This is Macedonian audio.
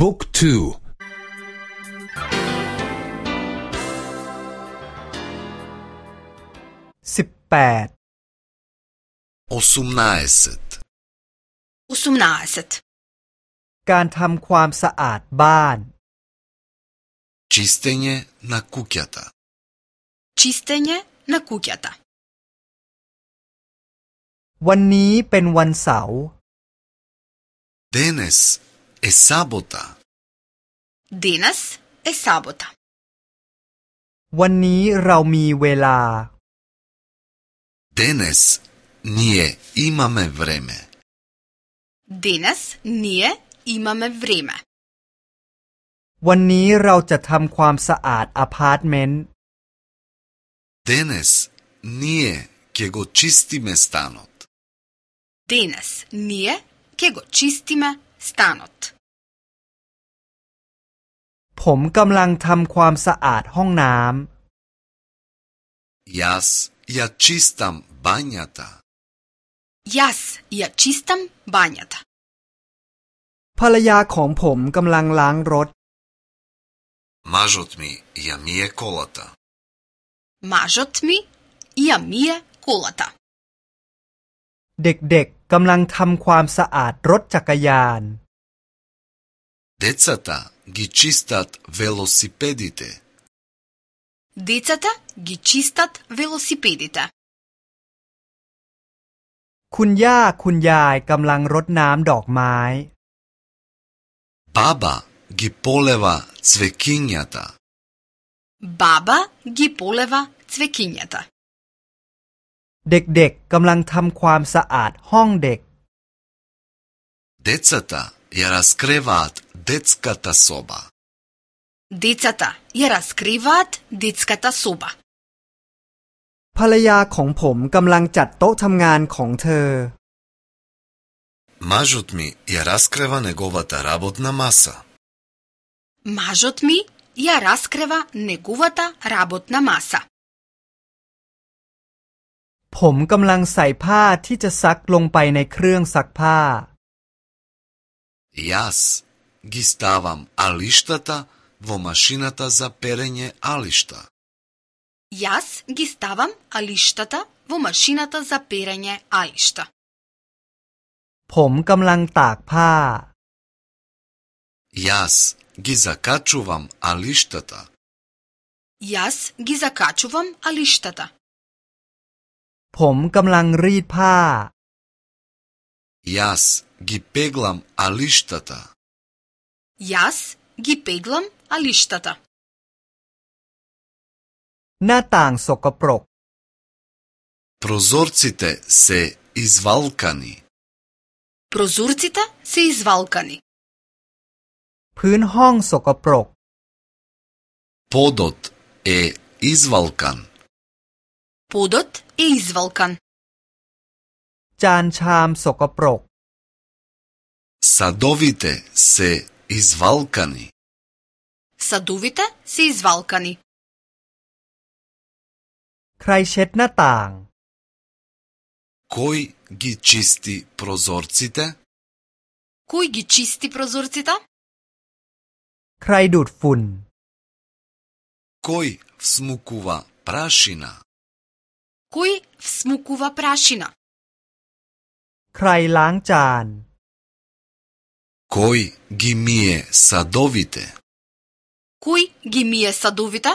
บุ๊กทู สิบแปด 18. 18. การทำความสะอาดบ้าน Чистење на куќата. Чистење на куќата. วันนี้เป็นวันเสาร์ Денес е сабота. Денес е сабота. วันนี้เรามีเวลา Денес ние имаме време. Денес ние имаме време. วันนี้เราจะทำความสะอาดอพาร์ตเมนต์ Денес ние ќе го чистиме станот. Денес ние ќе го чистиме станот. ผมกำลังทำความสะอาดห้องน้ Јас ја чистам бањата. Јас ја чистам бањата. ำภรรยาของผมกำลังล้างรถ Мажот ми ја мие колата. Мажот ми ја мие колата. เด็กๆกำลังทำความสะอาดรถจักรยาน Децата ги чистат велосипедите. Децата ги чистат велосипедите. คุณย่าคุณยายกำลังรดน้ำดอกไม้ Баба ги полева цвекињата. Баба ги полева цвекињата. เด็กๆกำลังทำความสะอาดห้องเด็ก Децата ја раскреваат детската соба. Децата ја раскриваат детската соба. ภรรยาของผมกำลังจัดโต๊ะทำงานของเธอ Мажот ми ја раскрева неговата работна маса. Мажот ми ја раскрева неговата работна маса. ผมกำลังใส่ผ้าที่จะซักลงไปในเครื่องซักผ้า Јас ги ставам алиштата во машината за перење алишта. Јас ги ставам алиштата во машината за перење алишта. ผมกำลังตากผ้า Јас ги закачувам алиштата. Јас ги закачувам алиштата. ผมกำลังรีดผ้า Јас ги пеглам алиштата. Јас ги пеглам алиштата. หน้าต่างสกปรก Прозорците се извалкани. Прозорците се извалкани. พื้นห้องสกปรก Подот е извалкан. Подот е извалкан. จานชามสกปรก Садовите се извалкани. Садовите се извалкани. ใครเช็ดหน้าต่าง Кој ги чисти прозорците? Кој ги чисти прозорците? ใครดูดฝุ่น Кој всмукува прашина? Кој всмукува прашина? Крај лангчан. Кој ги мие садовите? Кој ги мие садовите?